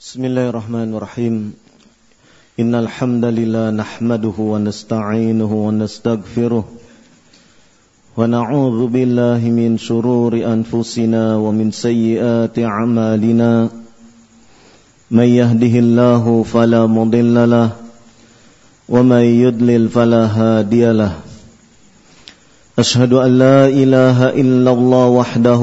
بسم الله الرحمن الرحيم إن الحمد لله نحمده ونستعينه ونستغفره ونعوذ بالله من شرور أنفسنا ومن سيئات أعمالنا من يهده الله فلا مضل له ومن يضلل فلا هادي له أشهد أن لا إله إلا الله وحده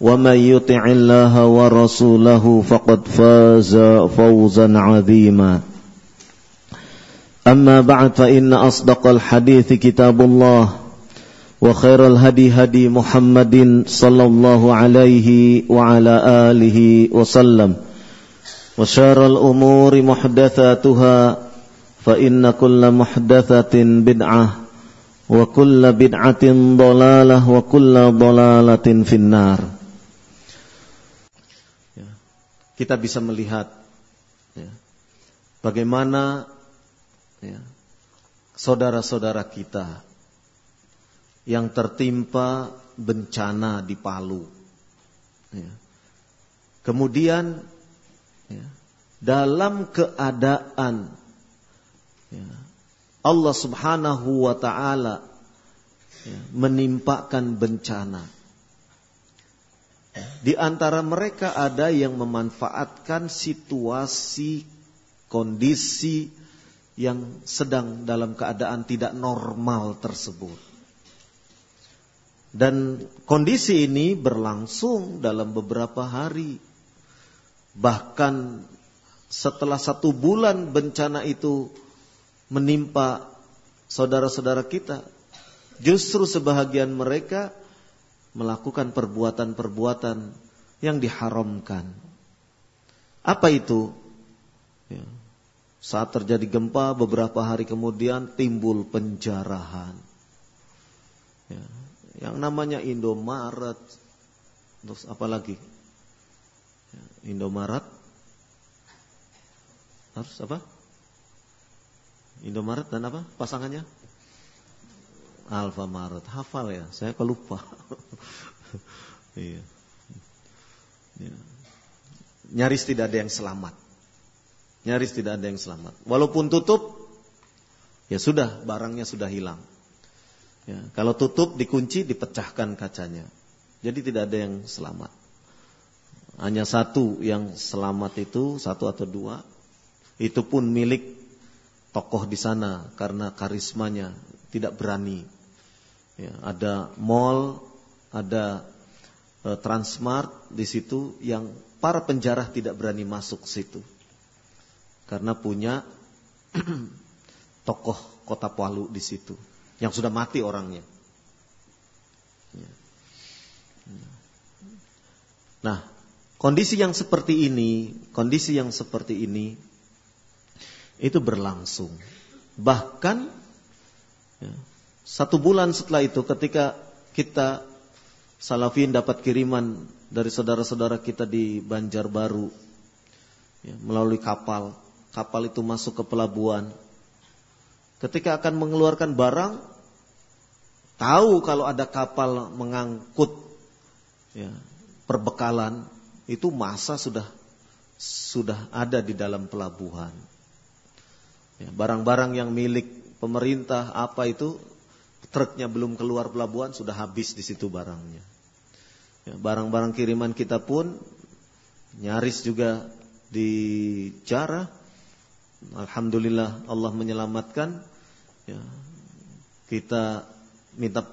ومن يطع الله ورسوله فقد فاز فوزا عظيما. أما بعد فإن أصدق الحديث كتاب الله وخير الهدي هدي محمد صلى الله عليه وعلى آله وسلم. وشار الأمور محدثاتها فإن كل محدثة بدعة وكل بدعة ضلالة وكل ضلالة في النار. Kita bisa melihat ya, bagaimana ya, saudara-saudara kita yang tertimpa bencana di Palu. Ya. Kemudian ya, dalam keadaan ya, Allah Subhanahu wa taala ya, menimpakan bencana. Di antara mereka ada yang memanfaatkan situasi kondisi yang sedang dalam keadaan tidak normal tersebut. Dan kondisi ini berlangsung dalam beberapa hari. Bahkan setelah satu bulan bencana itu menimpa saudara-saudara kita, justru sebahagian mereka melakukan perbuatan-perbuatan yang diharamkan. Apa itu? Ya. Saat terjadi gempa beberapa hari kemudian timbul penjarahan. Ya. Yang namanya Indomaret, terus apa lagi? Ya. Indomaret, harus apa? Indomaret dan apa pasangannya? Alfamaret. Hafal ya, saya kelupa. iya. Ya. Nyaris tidak ada yang selamat. Nyaris tidak ada yang selamat. Walaupun tutup, ya sudah, barangnya sudah hilang. Ya, kalau tutup, dikunci, dipecahkan kacanya. Jadi tidak ada yang selamat. Hanya satu yang selamat itu, satu atau dua. Itu pun milik tokoh di sana karena karismanya tidak berani Ya, ada mall, ada e, Transmart di situ yang para penjara tidak berani masuk situ. Karena punya tokoh kota Palu di situ yang sudah mati orangnya. Ya. Nah, kondisi yang seperti ini, kondisi yang seperti ini itu berlangsung. Bahkan ya, satu bulan setelah itu ketika kita salafin dapat kiriman dari saudara-saudara kita di Banjarbaru ya, melalui kapal. Kapal itu masuk ke pelabuhan. Ketika akan mengeluarkan barang, tahu kalau ada kapal mengangkut ya, perbekalan, itu masa sudah sudah ada di dalam pelabuhan. Ya, barang-barang yang milik pemerintah apa itu truknya belum keluar pelabuhan sudah habis di situ barangnya. Ya, barang-barang kiriman kita pun nyaris juga dijarah. Alhamdulillah Allah menyelamatkan. Ya, kita minta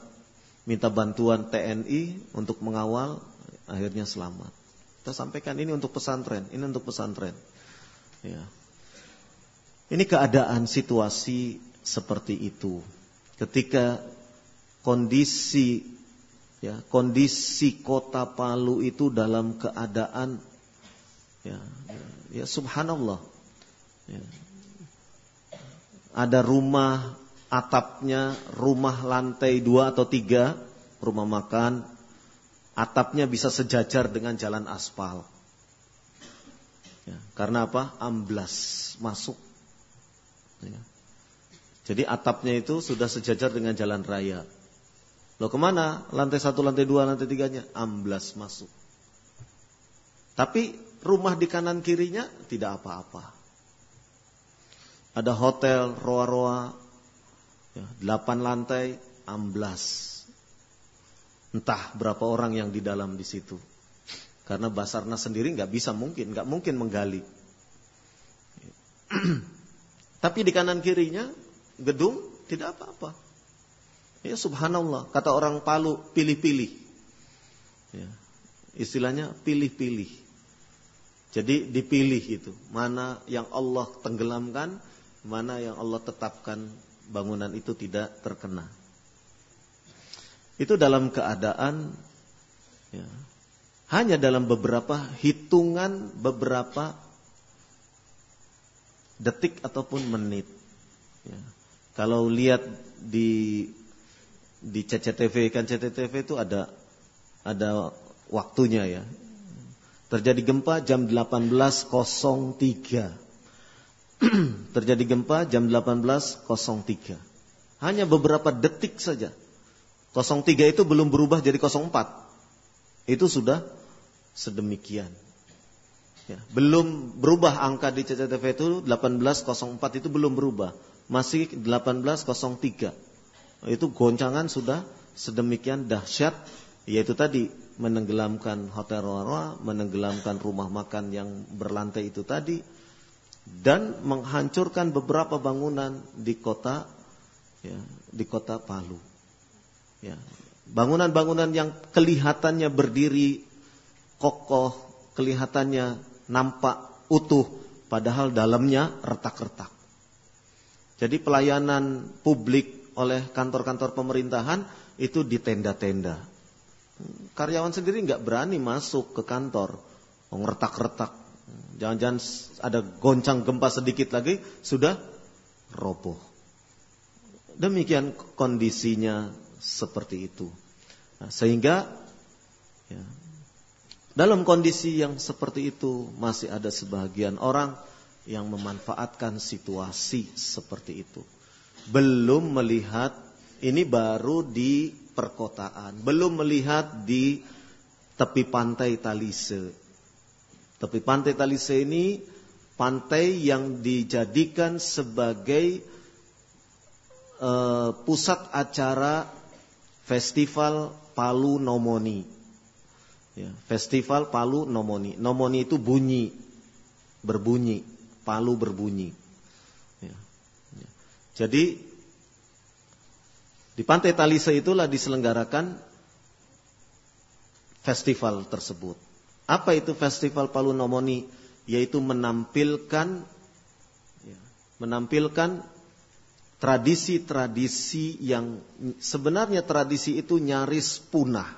minta bantuan TNI untuk mengawal, akhirnya selamat. Kita sampaikan ini untuk pesantren, ini untuk pesantren. Ya. Ini keadaan situasi seperti itu. Ketika kondisi ya, kondisi kota Palu itu dalam keadaan ya, ya subhanallah. Ya. Ada rumah atapnya rumah lantai dua atau tiga, rumah makan, atapnya bisa sejajar dengan jalan aspal. Ya, karena apa? Amblas masuk. Ya. Jadi atapnya itu sudah sejajar dengan jalan raya. Loh ke mana? Lantai satu, lantai dua, lantai tiganya amblas masuk. Tapi rumah di kanan kirinya tidak apa-apa. Ada hotel, roa-roa, Ya, delapan lantai, amblas. Entah berapa orang yang di dalam di situ. Karena Basarnas sendiri nggak bisa mungkin, nggak mungkin menggali. Tapi di kanan kirinya gedung tidak apa-apa. Ya subhanallah, kata orang Palu pilih-pilih. Ya, istilahnya pilih-pilih. Jadi dipilih itu, mana yang Allah tenggelamkan, mana yang Allah tetapkan bangunan itu tidak terkena. Itu dalam keadaan ya, hanya dalam beberapa hitungan beberapa detik ataupun menit. Ya. Kalau lihat di di CCTV kan CCTV itu ada ada waktunya ya. Terjadi gempa jam 18.03. terjadi gempa jam 18.03. Hanya beberapa detik saja. 03 itu belum berubah jadi 04. Itu sudah sedemikian. Ya, belum berubah angka di CCTV itu 1804 itu belum berubah. Masih 1803. Itu goncangan sudah sedemikian dahsyat yaitu tadi menenggelamkan hotel Roa, menenggelamkan rumah makan yang berlantai itu tadi, dan menghancurkan beberapa bangunan di kota ya, di kota Palu. Ya. Bangunan-bangunan yang kelihatannya berdiri kokoh, kelihatannya nampak utuh, padahal dalamnya retak-retak. Jadi pelayanan publik oleh kantor-kantor pemerintahan itu di tenda-tenda. Karyawan sendiri nggak berani masuk ke kantor, retak-retak Jangan-jangan ada goncang gempa sedikit lagi sudah roboh. Demikian kondisinya seperti itu. Nah, sehingga ya, dalam kondisi yang seperti itu masih ada sebagian orang yang memanfaatkan situasi seperti itu. Belum melihat ini baru di perkotaan, belum melihat di tepi pantai Talise tapi pantai Talise ini pantai yang dijadikan sebagai uh, pusat acara festival Palu Nomoni. Ya, festival Palu Nomoni. Nomoni itu bunyi, berbunyi, Palu berbunyi. Jadi di pantai Talise itulah diselenggarakan festival tersebut. Apa itu Festival Palu Nomoni? Yaitu menampilkan ya, menampilkan tradisi-tradisi yang sebenarnya tradisi itu nyaris punah.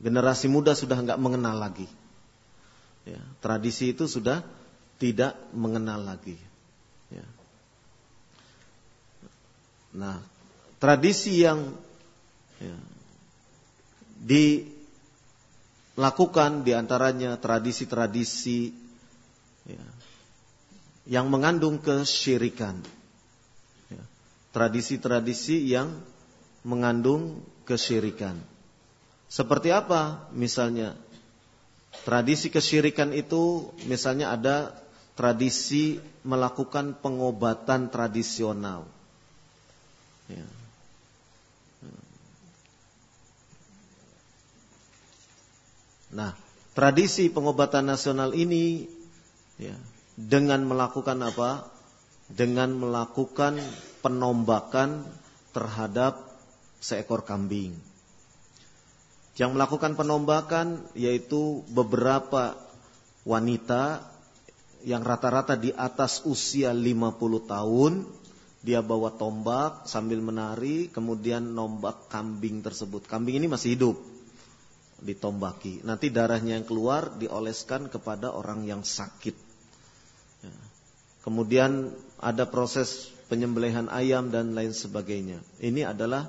Generasi muda sudah nggak mengenal lagi. Ya, tradisi itu sudah tidak mengenal lagi. Ya. Nah, tradisi yang ya, di lakukan di antaranya tradisi-tradisi ya, yang mengandung kesyirikan. Ya, tradisi-tradisi yang mengandung kesyirikan. Seperti apa misalnya? Tradisi kesyirikan itu misalnya ada tradisi melakukan pengobatan tradisional. Ya. Nah, tradisi pengobatan nasional ini ya, dengan melakukan apa? Dengan melakukan penombakan terhadap seekor kambing. Yang melakukan penombakan yaitu beberapa wanita yang rata-rata di atas usia 50 tahun dia bawa tombak sambil menari kemudian nombak kambing tersebut. Kambing ini masih hidup. Ditombaki. Nanti darahnya yang keluar dioleskan kepada orang yang sakit. Ya. kemudian ada proses penyembelihan ayam dan lain sebagainya. Ini adalah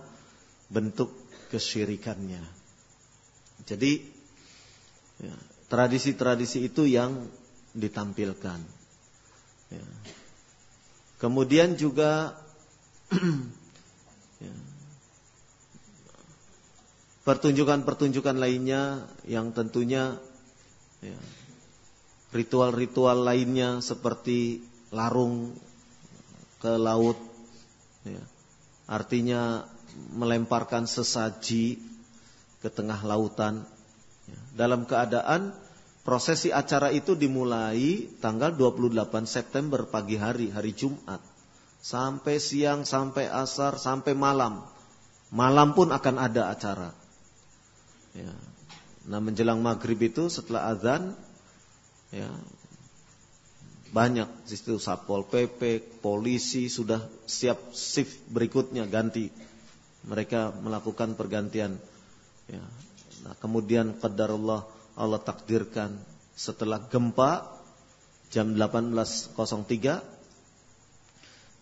bentuk kesyirikannya. Jadi ya, tradisi-tradisi itu yang ditampilkan. Kemudian juga ya, pertunjukan-pertunjukan lainnya yang tentunya ya, ritual-ritual lainnya seperti larung ke laut, ya, artinya melemparkan sesaji ke tengah lautan ya, dalam keadaan Prosesi acara itu dimulai tanggal 28 September pagi hari, hari Jumat. Sampai siang, sampai asar, sampai malam. Malam pun akan ada acara. Ya. Nah menjelang maghrib itu setelah azan, ya, banyak di situ satpol pp, polisi sudah siap shift berikutnya ganti. Mereka melakukan pergantian. Ya. Nah kemudian qadarullah Allah takdirkan setelah gempa jam 18.03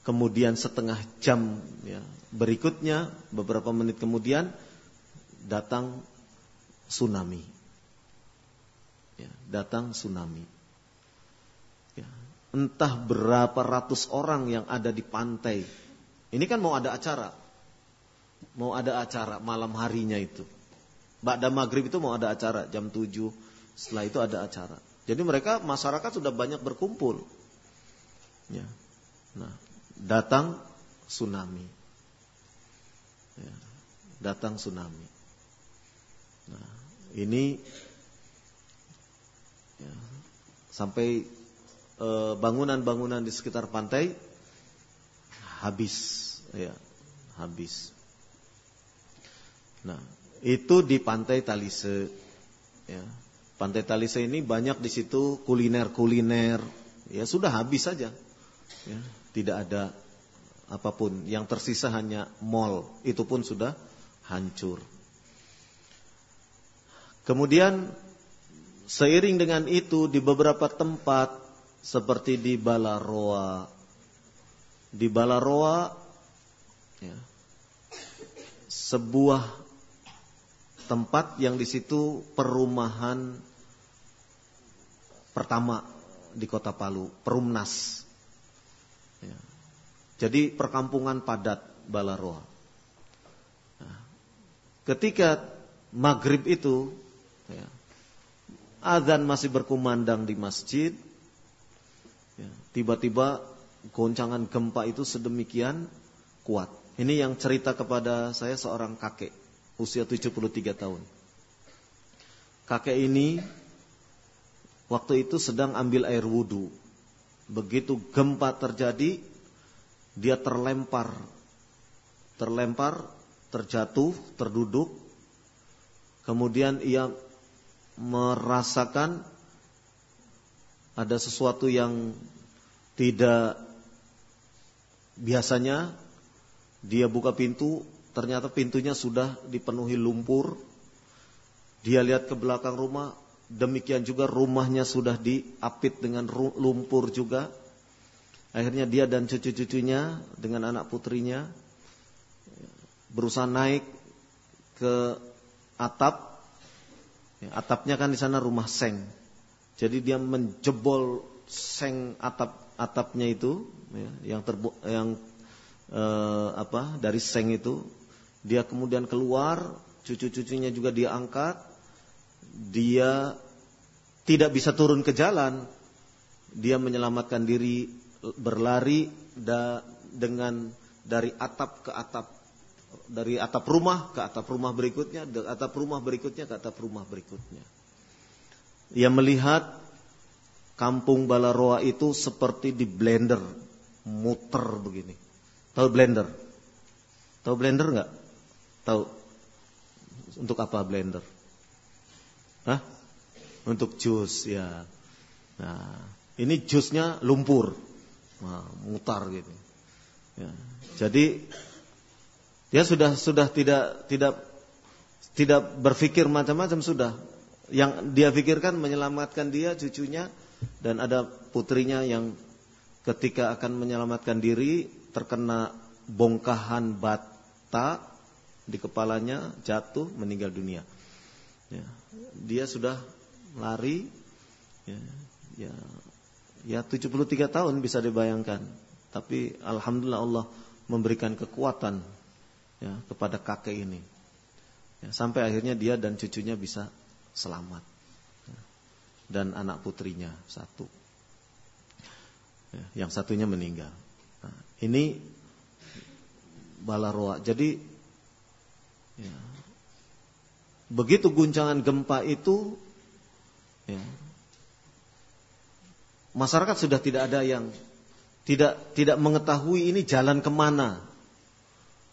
kemudian setengah jam ya, berikutnya beberapa menit kemudian datang tsunami. Ya, datang tsunami. Ya, entah berapa ratus orang yang ada di pantai. Ini kan mau ada acara. Mau ada acara malam harinya itu Ba'da maghrib itu mau ada acara jam 7 Setelah itu ada acara. Jadi mereka masyarakat sudah banyak berkumpul. Ya. Nah, datang tsunami. Ya. Datang tsunami. Nah, ini ya, Sampai eh, bangunan-bangunan di sekitar pantai Habis ya, Habis. Nah itu di Pantai Talise. Ya. Pantai Talise ini banyak di situ kuliner-kuliner. Ya sudah habis saja. Ya, tidak ada apa pun. Yang tersisa hanya mall. Itu pun sudah hancur. Kemudian seiring dengan itu di beberapa tempat seperti di Balaroa, di Balaroa ya, sebuah tempat yang di situ perumahan pertama di Kota Palu, Perumnas. Ya. Jadi perkampungan padat Balaroa. Nah, ketika maghrib itu, ya, azan masih berkumandang di masjid. Ya, tiba-tiba goncangan gempa itu sedemikian kuat. Ini yang cerita kepada saya seorang kakek usia 73 tahun. Kakek ini waktu itu sedang ambil air wudhu. Begitu gempa terjadi, dia terlempar, terlempar, terjatuh, terduduk. Kemudian ia merasakan ada sesuatu yang tidak biasanya dia buka pintu Ternyata pintunya sudah dipenuhi lumpur. Dia lihat ke belakang rumah, demikian juga rumahnya sudah diapit dengan lumpur juga. Akhirnya dia dan cucu-cucunya dengan anak putrinya berusaha naik ke atap. Ya, atapnya kan di sana rumah seng. Jadi dia menjebol seng atap atapnya itu ya, yang terbu yang eh, apa dari seng itu dia kemudian keluar, cucu-cucunya juga dia angkat. Dia tidak bisa turun ke jalan. Dia menyelamatkan diri berlari da, dengan dari atap ke atap dari atap rumah ke atap rumah berikutnya, dari atap rumah berikutnya ke atap rumah berikutnya. Ia melihat kampung Balaroa itu seperti di blender, muter begini. Tahu blender? Tahu blender nggak? Tahu. Untuk apa blender? Hah? Untuk jus ya. Nah, ini jusnya lumpur. Nah, mutar gitu. Ya. Jadi dia sudah sudah tidak tidak tidak berpikir macam-macam sudah. Yang dia pikirkan menyelamatkan dia cucunya dan ada putrinya yang ketika akan menyelamatkan diri terkena bongkahan bata di kepalanya jatuh meninggal dunia. Ya, dia sudah lari ya, ya, ya 73 tahun bisa dibayangkan. Tapi alhamdulillah Allah memberikan kekuatan ya, kepada kakek ini. Ya, sampai akhirnya dia dan cucunya bisa selamat. Ya, dan anak putrinya satu. Ya, yang satunya meninggal. Nah, ini balaroa. Jadi ya, begitu guncangan gempa itu ya, masyarakat sudah tidak ada yang tidak tidak mengetahui ini jalan ke mana.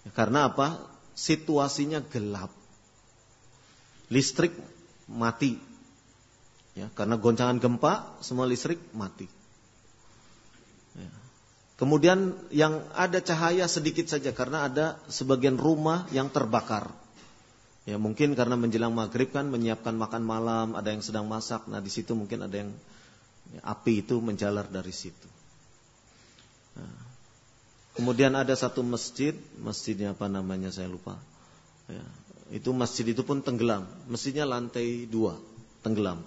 Ya, karena apa? Situasinya gelap. Listrik mati. Ya, karena goncangan gempa, semua listrik mati. Kemudian yang ada cahaya sedikit saja karena ada sebagian rumah yang terbakar. Ya mungkin karena menjelang maghrib kan menyiapkan makan malam, ada yang sedang masak. Nah di situ mungkin ada yang ya, api itu menjalar dari situ. Nah, kemudian ada satu masjid, masjidnya apa namanya saya lupa. Ya, itu masjid itu pun tenggelam. Masjidnya lantai dua, tenggelam.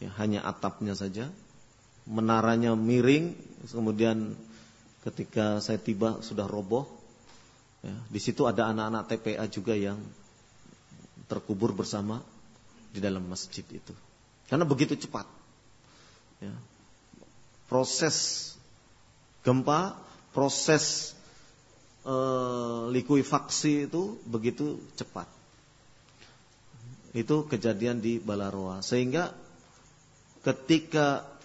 Ya, hanya atapnya saja. Menaranya miring, kemudian ketika saya tiba sudah roboh. Ya, di situ ada anak-anak TPA juga yang terkubur bersama di dalam masjid itu. Karena begitu cepat. Ya. Proses gempa, proses e, likuifaksi itu begitu cepat. Itu kejadian di Balaroa. Sehingga ketika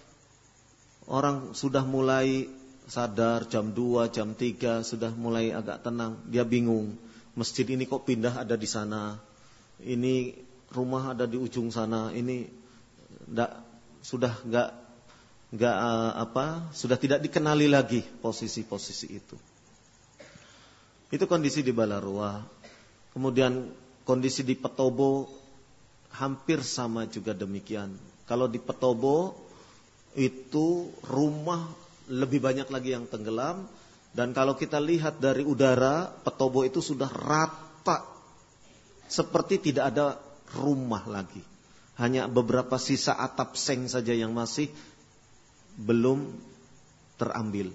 orang sudah mulai sadar jam 2, jam 3 sudah mulai agak tenang, dia bingung. Masjid ini kok pindah ada di sana ini rumah ada di ujung sana, ini enggak, sudah enggak enggak uh, apa, sudah tidak dikenali lagi posisi-posisi itu. Itu kondisi di Balarua. Kemudian kondisi di Petobo hampir sama juga demikian. Kalau di Petobo itu rumah lebih banyak lagi yang tenggelam dan kalau kita lihat dari udara Petobo itu sudah rata seperti tidak ada rumah lagi. Hanya beberapa sisa atap seng saja yang masih belum terambil.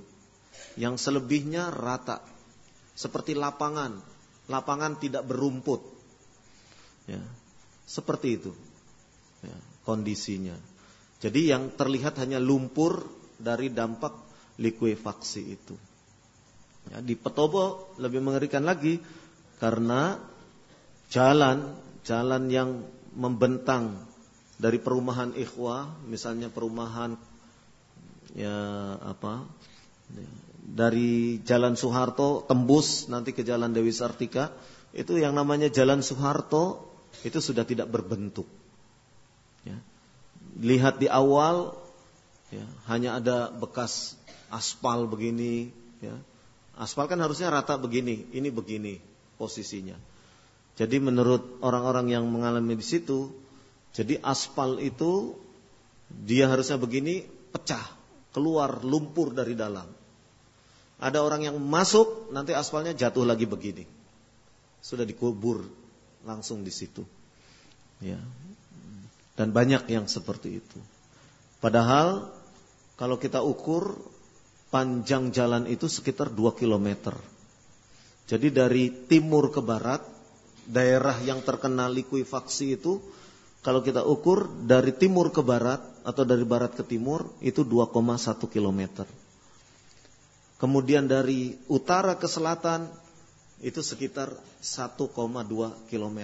Yang selebihnya rata. Seperti lapangan. Lapangan tidak berumput. Ya, seperti itu ya, kondisinya. Jadi yang terlihat hanya lumpur dari dampak likuifaksi itu. Ya, di Petobo lebih mengerikan lagi karena jalan jalan yang membentang dari perumahan ikhwah misalnya perumahan ya apa dari jalan Soeharto tembus nanti ke jalan Dewi Sartika itu yang namanya jalan Soeharto itu sudah tidak berbentuk ya. Lihat di awal ya, hanya ada bekas aspal begini ya. aspal kan harusnya rata begini ini begini posisinya jadi menurut orang-orang yang mengalami di situ, jadi aspal itu dia harusnya begini pecah, keluar lumpur dari dalam. Ada orang yang masuk, nanti aspalnya jatuh lagi begini. Sudah dikubur langsung di situ. Ya. Dan banyak yang seperti itu. Padahal kalau kita ukur panjang jalan itu sekitar 2 km. Jadi dari timur ke barat daerah yang terkena likuifaksi itu kalau kita ukur dari timur ke barat atau dari barat ke timur itu 2,1 km. Kemudian dari utara ke selatan itu sekitar 1,2 km.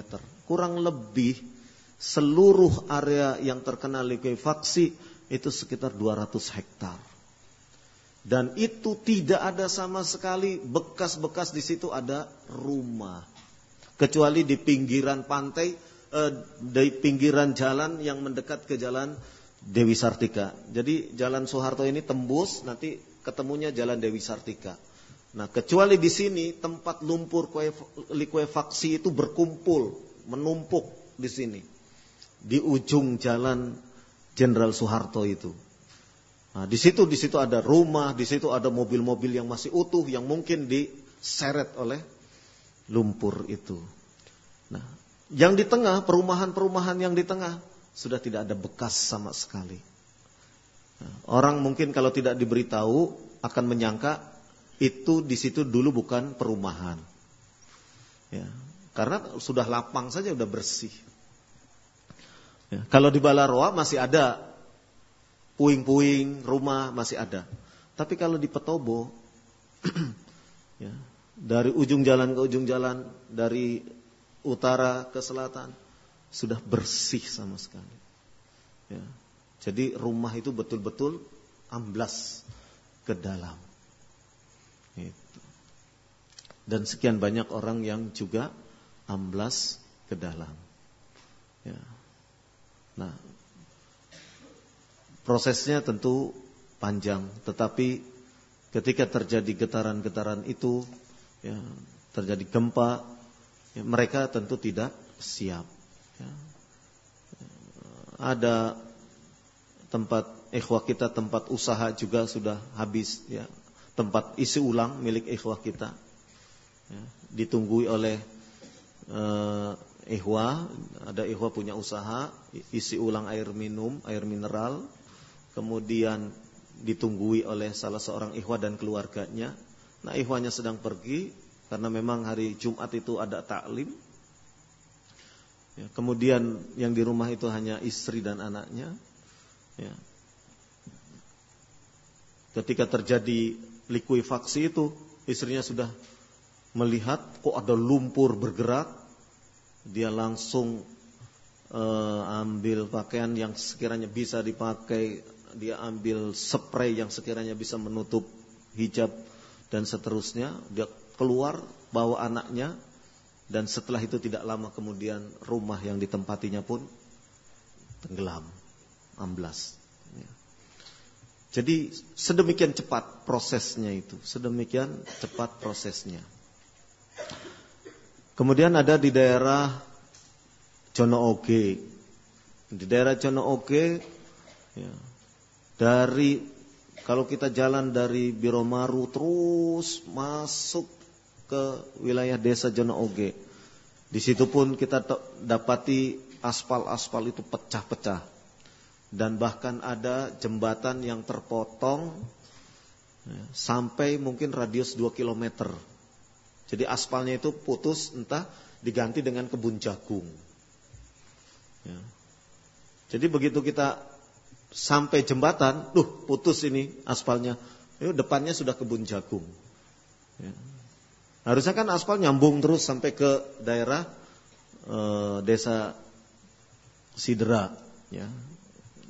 Kurang lebih seluruh area yang terkena likuifaksi itu sekitar 200 hektar. Dan itu tidak ada sama sekali bekas-bekas di situ ada rumah. Kecuali di pinggiran pantai, eh, di pinggiran jalan yang mendekat ke jalan Dewi Sartika. Jadi jalan Soeharto ini tembus, nanti ketemunya jalan Dewi Sartika. Nah, kecuali di sini tempat lumpur likuefaksi itu berkumpul, menumpuk di sini. Di ujung jalan Jenderal Soeharto itu. Nah, di situ di situ ada rumah, di situ ada mobil-mobil yang masih utuh yang mungkin diseret oleh lumpur itu. Nah, yang di tengah perumahan-perumahan yang di tengah sudah tidak ada bekas sama sekali. Nah, orang mungkin kalau tidak diberitahu akan menyangka itu di situ dulu bukan perumahan. Ya, karena sudah lapang saja sudah bersih. Ya, kalau di Balaroa masih ada puing-puing rumah masih ada. Tapi kalau di Petobo, ya, dari ujung jalan ke ujung jalan, dari utara ke selatan, sudah bersih sama sekali. Ya. Jadi rumah itu betul-betul amblas ke dalam. Itu. Dan sekian banyak orang yang juga amblas ke dalam. Nah, Prosesnya tentu panjang, tetapi ketika terjadi getaran-getaran itu, ya, terjadi gempa, ya, mereka tentu tidak siap. Ya. Ada tempat ikhwah kita, tempat usaha juga sudah habis, ya. tempat isi ulang milik ikhwah kita, ya. ditunggui oleh uh, ikhwah, ada ikhwah punya usaha, isi ulang air minum, air mineral, kemudian ditunggui oleh salah seorang ikhwah dan keluarganya. Nah, ikhwahnya sedang pergi karena memang hari Jumat itu ada taklim. Ya, kemudian yang di rumah itu hanya istri dan anaknya. Ya. Ketika terjadi likuifaksi itu, istrinya sudah melihat kok ada lumpur bergerak, dia langsung uh, ambil pakaian yang sekiranya bisa dipakai dia ambil spray yang sekiranya bisa menutup hijab dan seterusnya, dia keluar bawa anaknya dan setelah itu tidak lama kemudian rumah yang ditempatinya pun tenggelam, amblas. Ya. Jadi sedemikian cepat prosesnya itu, sedemikian cepat prosesnya. Kemudian ada di daerah Jono Oge. Di daerah Jono Oge, ya, dari kalau kita jalan dari Biromaru terus masuk ke wilayah desa Jono Oge. Di situ pun kita dapati aspal-aspal itu pecah-pecah. Dan bahkan ada jembatan yang terpotong ya, sampai mungkin radius 2 km. Jadi aspalnya itu putus entah diganti dengan kebun jagung. Ya. Jadi begitu kita sampai jembatan, duh putus ini aspalnya. Itu depannya sudah kebun jagung. Ya. Harusnya kan aspal nyambung terus sampai ke daerah e, desa Sidra. Ya.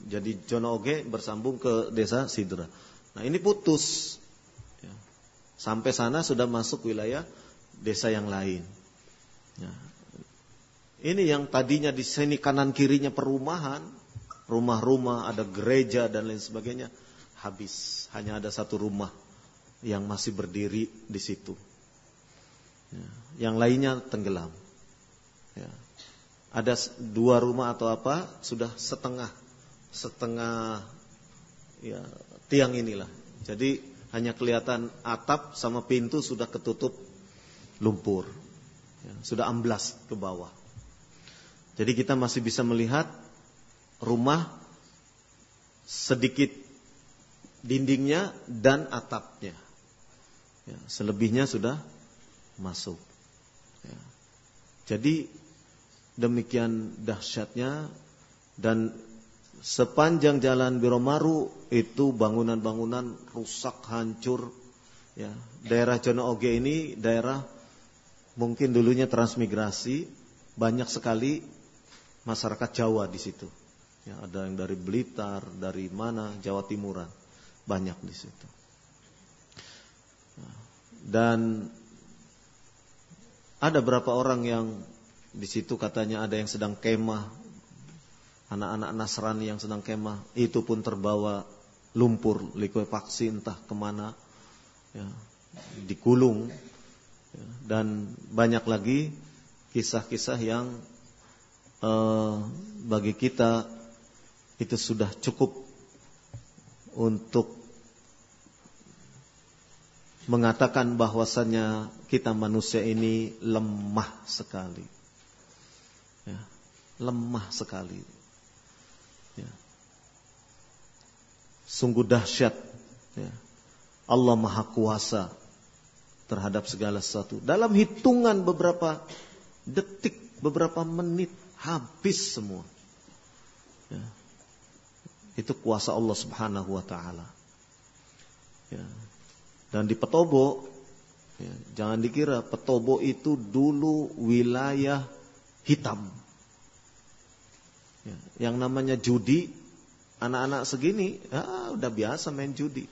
Jadi Jonoge bersambung ke desa Sidra. Nah ini putus. Ya. Sampai sana sudah masuk wilayah desa yang lain. Ya. Ini yang tadinya di sini kanan kirinya perumahan, rumah-rumah, ada gereja dan lain sebagainya, habis. Hanya ada satu rumah yang masih berdiri di situ. Ya. Yang lainnya tenggelam. Ya. Ada dua rumah atau apa sudah setengah setengah ya, tiang inilah. Jadi hanya kelihatan atap sama pintu sudah ketutup lumpur, ya, sudah amblas ke bawah. Jadi kita masih bisa melihat rumah sedikit dindingnya dan atapnya. Ya, selebihnya sudah masuk. Ya. Jadi demikian dahsyatnya dan sepanjang jalan Biromaru itu bangunan-bangunan rusak hancur. Ya, daerah Jono Oge ini daerah mungkin dulunya transmigrasi banyak sekali masyarakat Jawa di situ. Ya, ada yang dari Blitar, dari mana, Jawa Timuran, banyak di situ. dan ada berapa orang yang di situ katanya ada yang sedang kemah, anak-anak Nasrani yang sedang kemah, itu pun terbawa lumpur likuifaksi entah ke mana, ya, dikulung, ya, dan banyak lagi kisah-kisah yang eh, bagi kita itu sudah cukup untuk mengatakan bahwasannya kita manusia ini lemah sekali. Ya, lemah sekali. Ya. Sungguh dahsyat. Ya. Allah Maha Kuasa terhadap segala sesuatu. Dalam hitungan beberapa detik, beberapa menit, habis semua. Ya. Itu kuasa Allah Subhanahu wa Ta'ala. Ya. Dan di Petobo, ya, jangan dikira Petobo itu dulu wilayah hitam. Ya, yang namanya judi, anak-anak segini, ya, udah biasa main judi.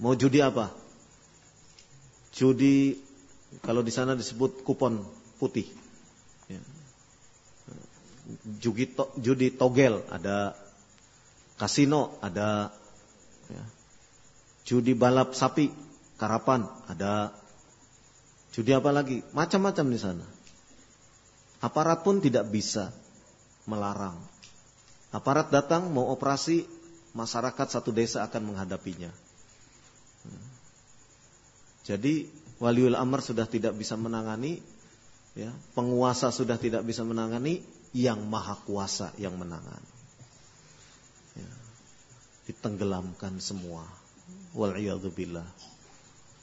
Mau judi apa? Judi kalau di sana disebut kupon putih. Ya. Judi, to, judi togel ada kasino ada ya judi balap sapi, karapan, ada judi apa lagi? Macam-macam di sana. Aparat pun tidak bisa melarang. Aparat datang mau operasi, masyarakat satu desa akan menghadapinya. Jadi waliul amr sudah tidak bisa menangani, ya, penguasa sudah tidak bisa menangani, yang maha kuasa yang menangani. Ya, ditenggelamkan semua wal billah.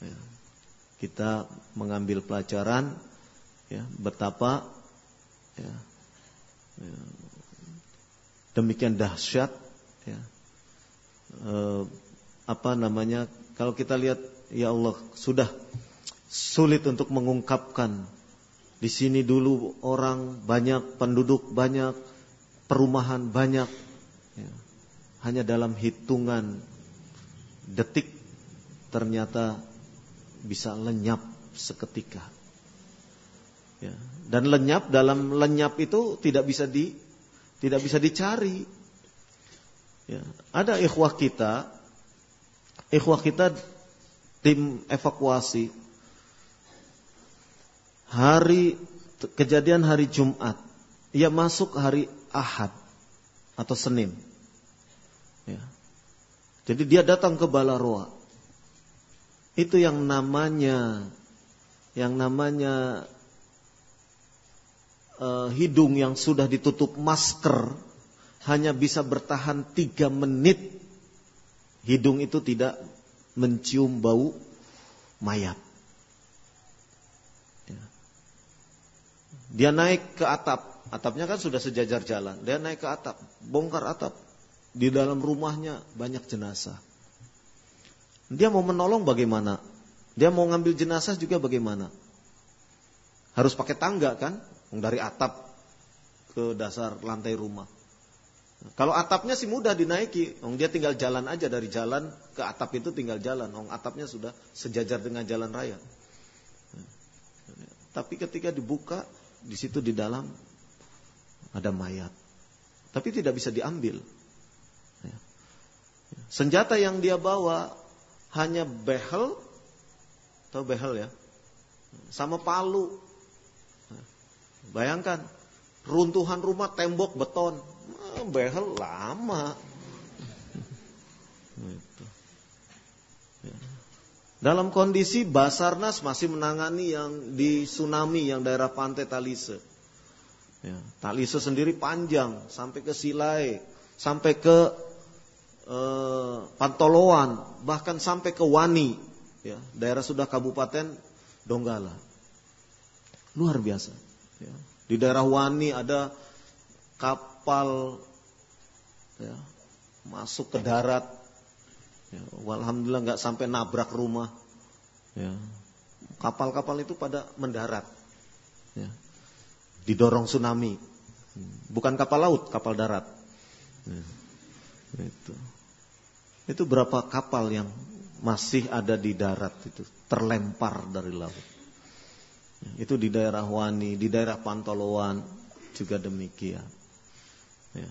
Ya. Kita mengambil pelajaran ya, betapa ya, ya, demikian dahsyat ya, e, apa namanya kalau kita lihat ya Allah sudah sulit untuk mengungkapkan di sini dulu orang banyak penduduk banyak perumahan banyak ya, hanya dalam hitungan detik ternyata bisa lenyap seketika. Ya. Dan lenyap dalam lenyap itu tidak bisa di tidak bisa dicari. Ya. Ada ikhwah kita, ikhwah kita tim evakuasi hari kejadian hari Jumat, ia masuk hari Ahad atau Senin. Ya. Jadi dia datang ke Balaroa. Itu yang namanya yang namanya uh, hidung yang sudah ditutup masker hanya bisa bertahan tiga menit. Hidung itu tidak mencium bau mayat. Ya. Dia naik ke atap, atapnya kan sudah sejajar jalan. Dia naik ke atap, bongkar atap, di dalam rumahnya banyak jenazah. Dia mau menolong bagaimana? Dia mau ngambil jenazah juga bagaimana? Harus pakai tangga kan? Dari atap ke dasar lantai rumah. Kalau atapnya sih mudah dinaiki, Ong dia tinggal jalan aja dari jalan ke atap itu tinggal jalan, Ong atapnya sudah sejajar dengan jalan raya. Tapi ketika dibuka, di situ di dalam ada mayat. Tapi tidak bisa diambil. Senjata yang dia bawa hanya behel atau behel ya, sama palu. Bayangkan runtuhan rumah tembok beton, behel lama. Gitu. Ya. Dalam kondisi Basarnas masih menangani yang di tsunami yang daerah pantai Talise. Ya, Talise sendiri panjang sampai ke Silai, sampai ke eh, Pantoloan, bahkan sampai ke Wani, ya, daerah sudah Kabupaten Donggala. Luar biasa. Ya. Di daerah Wani ada kapal ya, masuk ke darat. Ya, Alhamdulillah nggak sampai nabrak rumah. Ya. Kapal-kapal itu pada mendarat. Ya. Didorong tsunami. Bukan kapal laut, kapal darat. Ya. Itu. Itu berapa kapal yang masih ada di darat itu, terlempar dari laut. Itu di daerah Wani, di daerah Pantoloan juga demikian. Ya.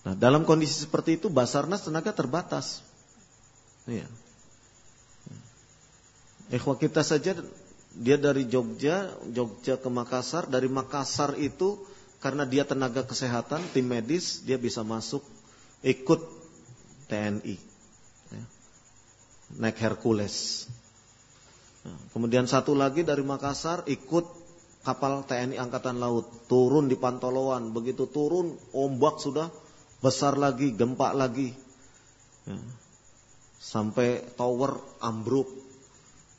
Nah, dalam kondisi seperti itu Basarnas tenaga terbatas. Ya. Ikhwah kita saja dia dari Jogja, Jogja ke Makassar, dari Makassar itu karena dia tenaga kesehatan, tim medis, dia bisa masuk ikut TNI. Ya. Naik Hercules. Nah, kemudian satu lagi dari Makassar ikut kapal TNI Angkatan Laut, turun di Pantoloan, begitu turun ombak sudah besar lagi, gempa lagi. Ya. Sampai tower ambruk.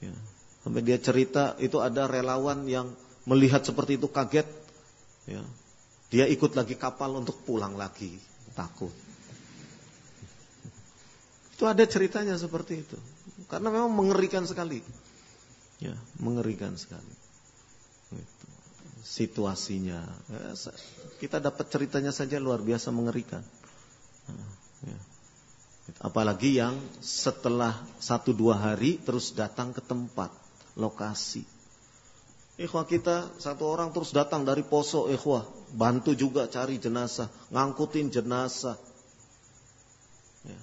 Ya. Sampai dia cerita itu ada relawan yang melihat seperti itu kaget. Ya. Dia ikut lagi kapal untuk pulang lagi, takut. Itu ada ceritanya seperti itu. Karena memang mengerikan sekali. Ya, mengerikan sekali. Itu. Situasinya. Ya, kita dapat ceritanya saja luar biasa mengerikan. Ya. Apalagi yang setelah satu dua hari terus datang ke tempat lokasi. Ikhwah kita satu orang terus datang dari Poso, ikhwah, bantu juga cari jenazah, ngangkutin jenazah. Ya.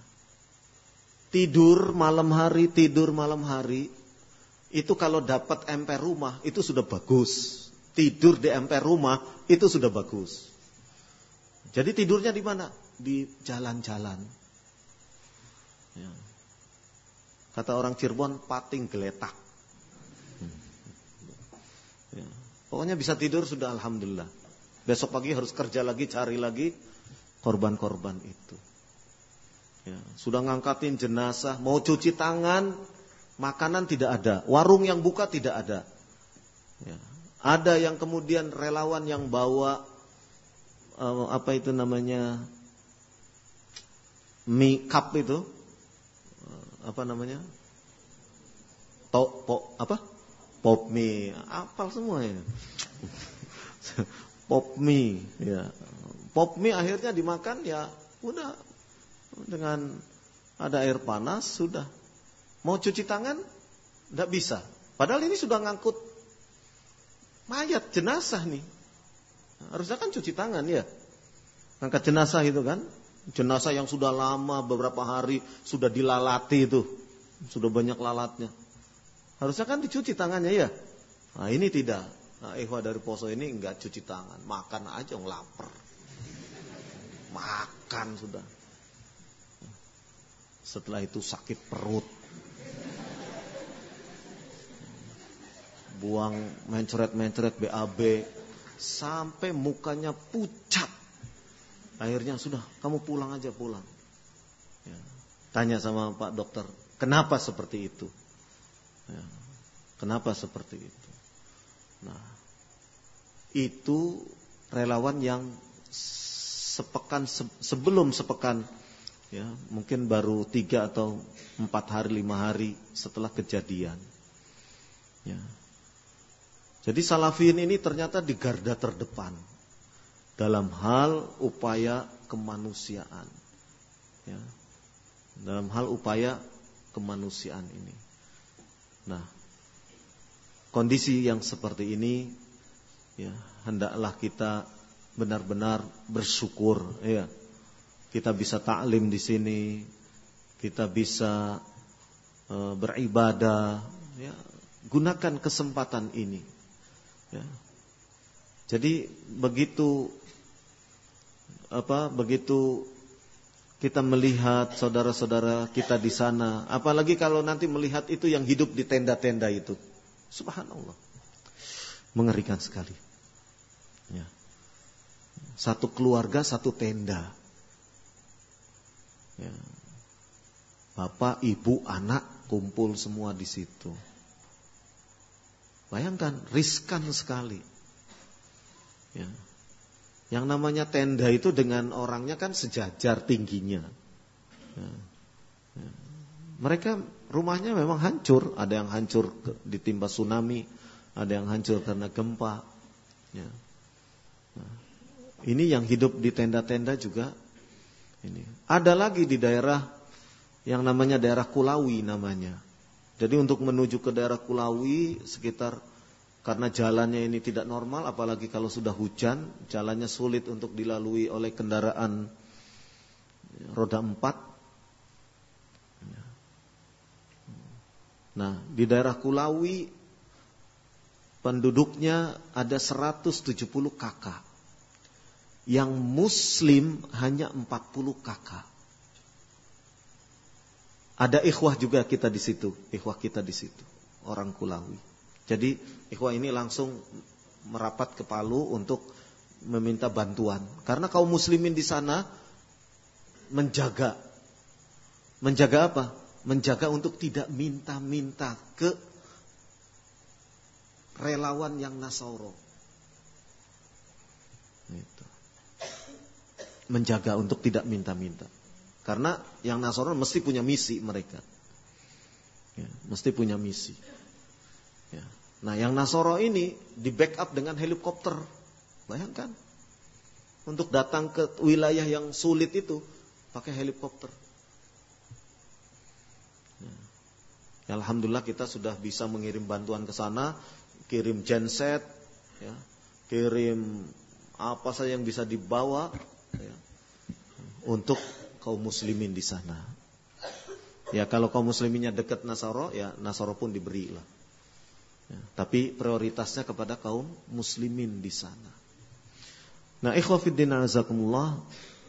Tidur malam hari, tidur malam hari, itu kalau dapat emper rumah itu sudah bagus. Tidur di emper rumah itu sudah bagus. Jadi tidurnya di mana? Di jalan-jalan. Ya. Kata orang Cirebon, pating geletak. Ya. Pokoknya bisa tidur sudah alhamdulillah. Besok pagi harus kerja lagi, cari lagi korban-korban itu. Ya. Sudah ngangkatin jenazah, mau cuci tangan, makanan tidak ada, warung yang buka tidak ada. Ya. Ada yang kemudian relawan yang bawa uh, apa itu namanya mie cup itu uh, apa namanya to, po, apa pop mie, apal semua ya. pop mie, ya. Pop mie akhirnya dimakan ya udah dengan ada air panas sudah. Mau cuci tangan tidak bisa. Padahal ini sudah ngangkut mayat jenazah nih. Harusnya kan cuci tangan ya. Angkat jenazah itu kan. Jenazah yang sudah lama beberapa hari sudah dilalati itu. Sudah banyak lalatnya. Harusnya kan dicuci tangannya ya. Nah ini tidak. Nah ikhwah dari poso ini enggak cuci tangan. Makan aja lapar. Makan sudah. Setelah itu sakit perut. Buang mencret-mencret BAB. Sampai mukanya pucat. Akhirnya sudah, kamu pulang aja pulang. Ya. Tanya sama Pak Dokter, kenapa seperti itu? Ya. Kenapa seperti itu? Nah, itu relawan yang sepekan sebelum sepekan, ya mungkin baru tiga atau empat hari lima hari setelah kejadian. Ya. Jadi salafin ini ternyata di garda terdepan dalam hal upaya kemanusiaan. Ya. Dalam hal upaya kemanusiaan ini. Nah, kondisi yang seperti ini ya hendaklah kita benar-benar bersyukur ya. Kita bisa taklim di sini, kita bisa e, beribadah ya. Gunakan kesempatan ini. Ya. Jadi begitu apa begitu kita melihat saudara-saudara kita di sana, apalagi kalau nanti melihat itu yang hidup di tenda-tenda itu. Subhanallah. Mengerikan sekali. Ya. Satu keluarga, satu tenda. Ya. Bapak, ibu, anak kumpul semua di situ. Bayangkan, riskan sekali. Ya. Yang namanya tenda itu dengan orangnya kan sejajar tingginya. Ya. Ya. Mereka rumahnya memang hancur, ada yang hancur ditimpa tsunami, ada yang hancur karena gempa. Ya. Nah, ini yang hidup di tenda-tenda juga ini. Ada lagi di daerah yang namanya daerah Kulawi namanya. Jadi untuk menuju ke daerah Kulawi sekitar karena jalannya ini tidak normal apalagi kalau sudah hujan, jalannya sulit untuk dilalui oleh kendaraan roda empat. Nah, di daerah Kulawi penduduknya ada 170 kakak. Yang muslim hanya 40 kakak. Ada ikhwah juga kita di situ, ikhwah kita di situ, orang Kulawi. Jadi ikhwah ini langsung merapat ke Palu untuk meminta bantuan karena kaum muslimin di sana menjaga menjaga apa? Menjaga untuk tidak minta-minta ke relawan yang Nasoro. Itu. Menjaga untuk tidak minta-minta. Karena yang Nasrani mesti punya misi mereka. Ya, mesti punya misi. Ya. Nah yang Nasoro ini di backup dengan helikopter. Bayangkan. Untuk datang ke wilayah yang sulit itu pakai helikopter. Ya. Alhamdulillah kita sudah bisa mengirim bantuan ke sana, kirim genset, ya, kirim apa saja yang bisa dibawa ya, untuk kaum muslimin di sana. Ya kalau kaum musliminnya dekat Nasoro, ya Nasoro pun diberi lah. Ya, tapi prioritasnya kepada kaum muslimin di sana. Nah, ikhwafiddin azakumullah,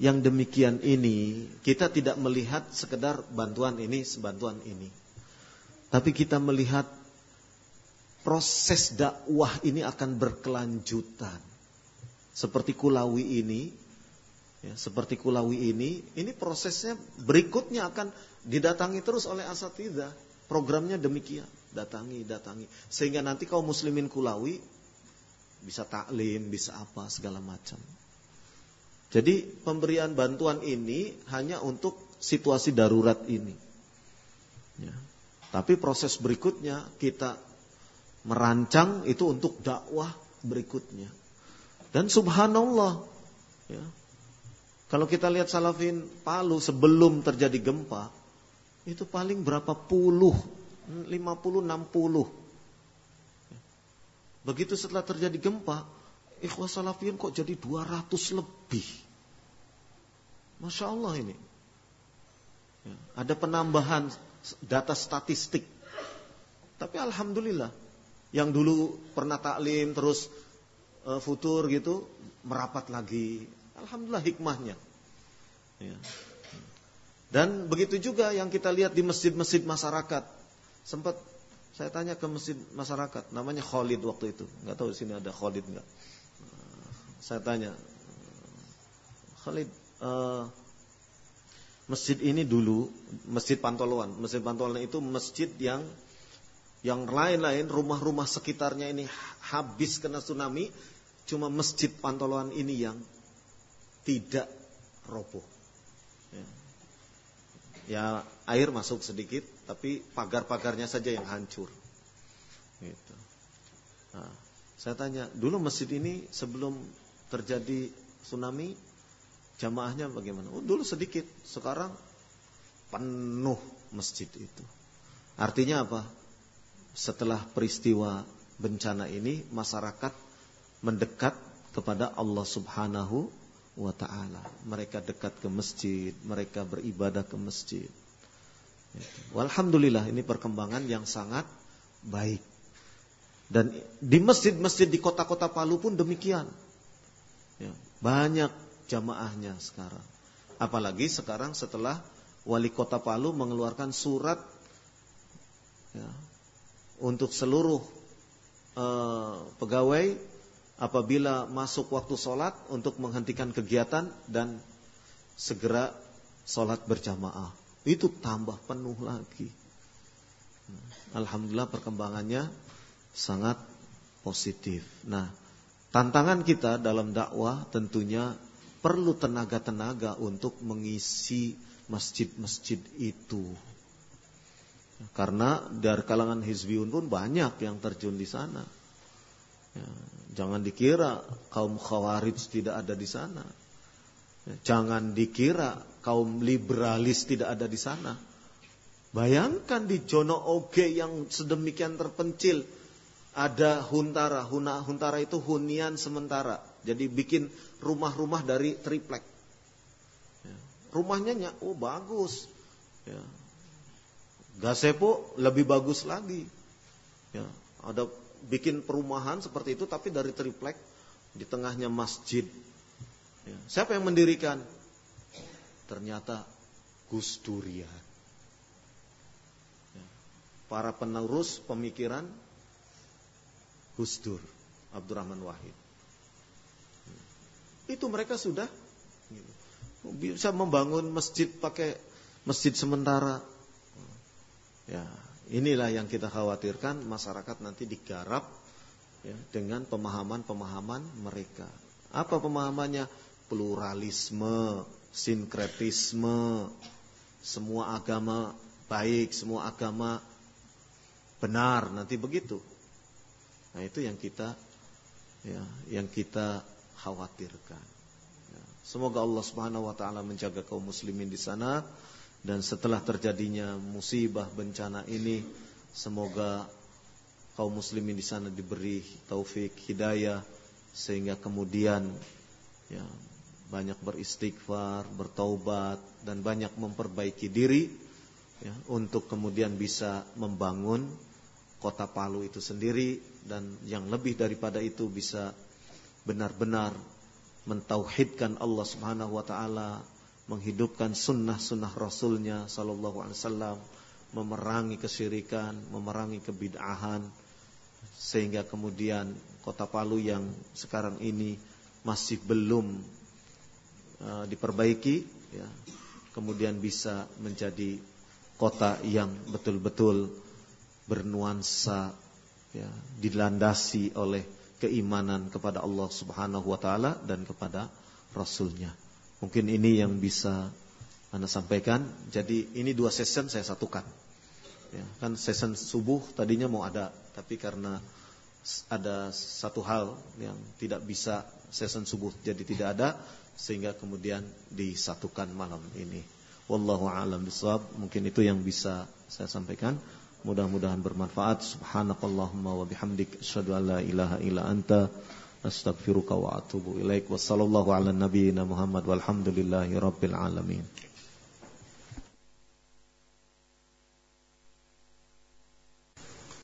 yang demikian ini kita tidak melihat sekedar bantuan ini, sebantuan ini. Tapi kita melihat proses dakwah ini akan berkelanjutan. Seperti Kulawi ini Ya, seperti Kulawi ini, ini prosesnya berikutnya akan didatangi terus oleh asatidah. Programnya demikian, datangi, datangi. Sehingga nanti kaum muslimin Kulawi bisa taklim, bisa apa, segala macam. Jadi pemberian bantuan ini hanya untuk situasi darurat ini. Ya. Tapi proses berikutnya kita merancang itu untuk dakwah berikutnya. Dan subhanallah, ya, kalau kita lihat salafin Palu sebelum terjadi gempa, itu paling berapa puluh, 50, 60. Begitu setelah terjadi gempa, ikhwah salafin kok jadi 200 lebih. Masya Allah ini. Ya, ada penambahan data statistik. Tapi Alhamdulillah, yang dulu pernah taklim terus uh, futur gitu, merapat lagi Alhamdulillah hikmahnya. Ya. Dan begitu juga yang kita lihat di masjid-masjid masyarakat. Sempat saya tanya ke masjid masyarakat, namanya Khalid waktu itu. Nggak tahu di sini ada Khalid nggak. Saya tanya, Khalid, uh, masjid ini dulu masjid Pantoloan. Masjid Pantoloan itu masjid yang yang lain-lain rumah-rumah sekitarnya ini habis kena tsunami, cuma masjid Pantoloan ini yang tidak roboh. Ya. ya air masuk sedikit, tapi pagar-pagarnya saja yang hancur. Gitu. Nah, saya tanya, dulu masjid ini sebelum terjadi tsunami, jamaahnya bagaimana? Oh, dulu sedikit, sekarang penuh masjid itu. Artinya apa? Setelah peristiwa bencana ini, masyarakat mendekat kepada Allah Subhanahu wa taala. Mereka dekat ke masjid, mereka beribadah ke masjid. Walhamdulillah ini perkembangan yang sangat baik. Dan di masjid-masjid di kota-kota Palu pun demikian. Ya, banyak jamaahnya sekarang. Apalagi sekarang setelah wali kota Palu mengeluarkan surat ya, untuk seluruh uh, pegawai apabila masuk waktu sholat untuk menghentikan kegiatan dan segera sholat berjamaah. Itu tambah penuh lagi. Alhamdulillah perkembangannya sangat positif. Nah, tantangan kita dalam dakwah tentunya perlu tenaga-tenaga untuk mengisi masjid-masjid itu. Karena dari kalangan Hizbiyun pun banyak yang terjun di sana. Ya, jangan dikira kaum khawarij tidak ada di sana. Jangan dikira kaum liberalis tidak ada di sana. Bayangkan di Jono Oge yang sedemikian terpencil ada huntara. Huna, huntara itu hunian sementara. Jadi bikin rumah-rumah dari triplek. Ya. Rumahnya oh bagus. Ya. Gasepo lebih bagus lagi. Ya. Ada bikin perumahan seperti itu tapi dari triplek di tengahnya masjid. Ya. Siapa yang mendirikan? Ternyata Gus Durian para penerus pemikiran Gus Dur, Abdurrahman Wahid. Itu mereka sudah bisa membangun masjid pakai masjid sementara. Ya, inilah yang kita khawatirkan masyarakat nanti digarap ya, dengan pemahaman-pemahaman mereka. Apa pemahamannya? Pluralisme, sinkretisme, semua agama baik, semua agama benar nanti begitu. Nah itu yang kita ya, yang kita khawatirkan. Ya. Semoga Allah Subhanahu Wa Taala menjaga kaum muslimin di sana dan setelah terjadinya musibah bencana ini, semoga kaum muslimin di sana diberi taufik hidayah sehingga kemudian ya banyak beristighfar, bertaubat dan banyak memperbaiki diri ya, untuk kemudian bisa membangun kota Palu itu sendiri dan yang lebih daripada itu bisa benar-benar mentauhidkan Allah Subhanahu wa taala, menghidupkan sunnah-sunnah Rasulnya sallallahu alaihi wasallam, memerangi kesyirikan, memerangi kebid'ahan sehingga kemudian kota Palu yang sekarang ini masih belum uh, diperbaiki ya, kemudian bisa menjadi kota yang betul-betul bernuansa ya, dilandasi oleh keimanan kepada Allah Subhanahu wa taala dan kepada rasulnya. Mungkin ini yang bisa Anda sampaikan. Jadi ini dua session saya satukan. Ya, kan session subuh tadinya mau ada, tapi karena ada satu hal yang tidak bisa session subuh jadi tidak ada sehingga kemudian disatukan malam ini. Wallahu a'lam bishawab. Mungkin itu yang bisa saya sampaikan. Mudah-mudahan bermanfaat. Subhanakallahumma wa bihamdik la ilaha illa anta astaghfiruka wa atubu ilaik. Wassallallahu ala nabiyyina Muhammad walhamdulillahi rabbil alamin.